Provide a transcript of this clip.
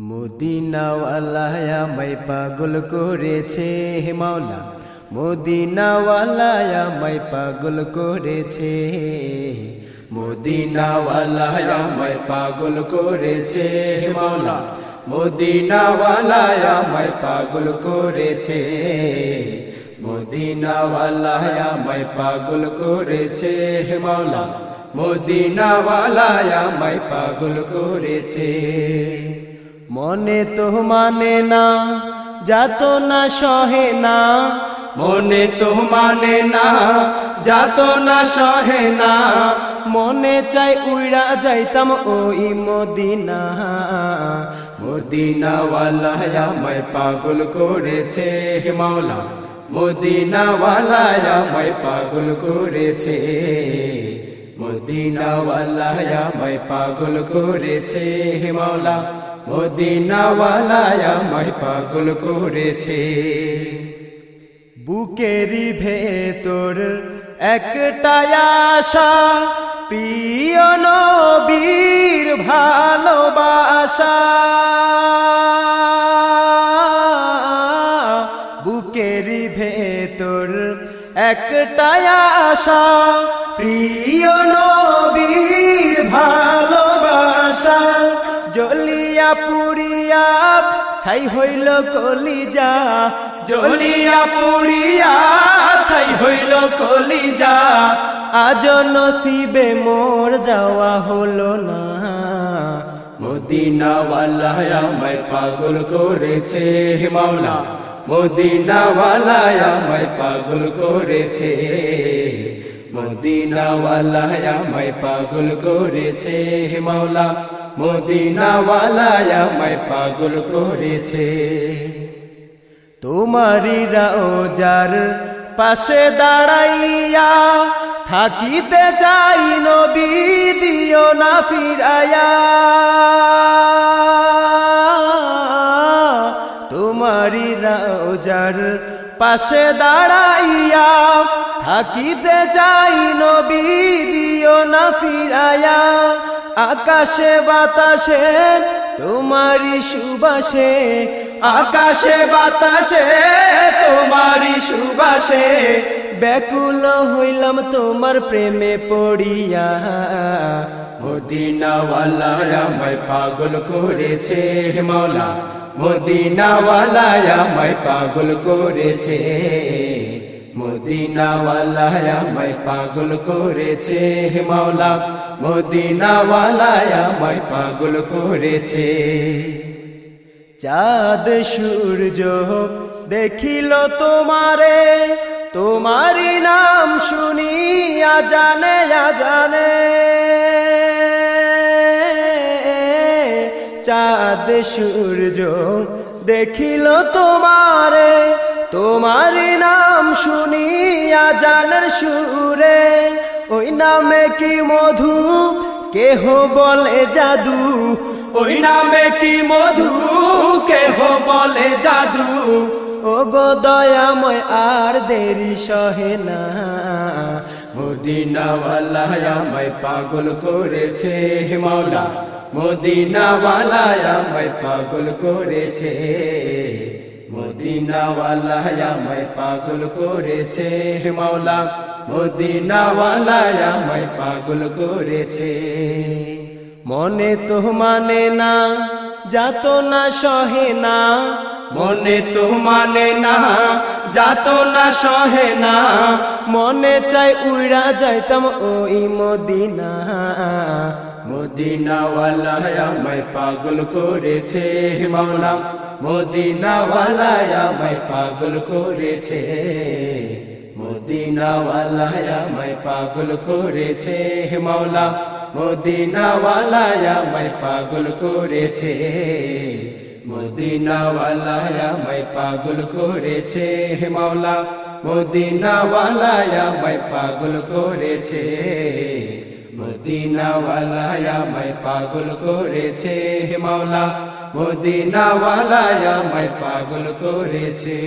মদিনাওয়ালায় আমায় পাগল করেছে হে মাওলা। মদিনাওয়ালায় আমায় পাগল করেছে। মদিনাওয়ালায় আমায় পাগল করেছে হে মাওলা। মদিনাওয়ালায় আমায় পাগল করেছে। মদিনাওয়ালায় আমায় পাগল করেছে হে মাওলা। মদিনাওয়ালায় আমায় পাগল করেছে। মনে তো মানে না, যাত না সহে না। মনে তো মানে না, যাত না সহে না। মনে চাই উড়া যাইতাম ওই মদিনা। মদিনাওয়ালা আমায় পাগল করেছে মাওলা। মদিনাওয়ালা আমায় পাগল করেছে। মদিনাওয়ালা আমায় পাগল করেছে মাওলা। মদিনাওয়ালায় আমায় পাগল করেছে। বুকেরই ভেতর একটা আশা, প্রিয় নবীর ভালোবাসা। বুকেরই ভেতর একটা আশা, প্রিয় নবীর ভালোবাসা। জলিয়া পুরিয়া ছাই হইল কলিজা। জলিয়া পুরিয়া ছাই হইল কলিজা। আজ নসিবে মোর যাওয়া হলো না। মদিনাওয়ালা আমায় পাগল করেছে মাওলা। মদিনাওয়ালা আমায় পাগল করেছে। মদিনাওয়ালা আমায় পাগল করেছে মাওলা। মদিনাওয়ালায় আমায় পাগল করেছে। তোমারি রাজার পাশে দাঁড়াইয়া থাকিতে চাই নবী, দিও না ফিরাইয়া। তোমারি রাজার পাশে দাঁড়াইয়া থাকিতে চাই নবী, দিও না ফিরাইয়া। আকাশে বাতাসে তোমারি সুবাসে। আকাশে বাতাসে তোমারি সুবাসে। ব্যাকুল হইলাম তোমার প্রেমে পড়িয়া। মদিনাওয়ালা আমায় পাগল করেছে মাওলা। মদিনাওয়ালা আমায় পাগল করেছে। মদিনাওয়ালা আমায় পাগল করেছে মাওলা। মদিনাওয়ালা আমায় পাগল করেছে। চাঁদ সূর্য দেখিল তোমারে তোমারি নাম শুনিয়া জানে জানে চাঁদ সূর্য দেখিল তোমারে তোমারি নাম শুনিয়া জানের সুরে ওই নামে কি মধু? কেহ বলে জাদু? ওই নামে কি মধু? কেহ বলে জাদু? ও গো দয়াময়, আর দেরি সহে না। মদিনাওয়ালা পাগল করেছে মাওলা। মদিনাওয়ালা আমায় পাগল করেছে। মদিনাওয়ালা আমায় পাগল করেছে মাওলা। মদিনাওয়ালা আমায় পাগল করেছে। মনে তো মানে না, যাত না সহে না। মনে তো মানে না, যাত না সহে না। মনে চাই উড়া যাইতাম ওই মদিনা। মদিনাওয়ালা আমায় পাগল করেছে মাওলা মদিনাওয়ালা আমায় পাগল করেছে। মদিনাওয়ালা আমায় পাগল করেছে মাওলা। মদিনাওয়ালা আমায় পাগল করেছে। মদিনাওয়ালা আমায় পাগল করেছে মাওলা। মদিনাওয়ালা আমায় পাগল করেছে। মদিনাওয়ালা আমায় পাগল করেছে মাওলা। মদিনাওয়ালা আমায় পাগল করেছে।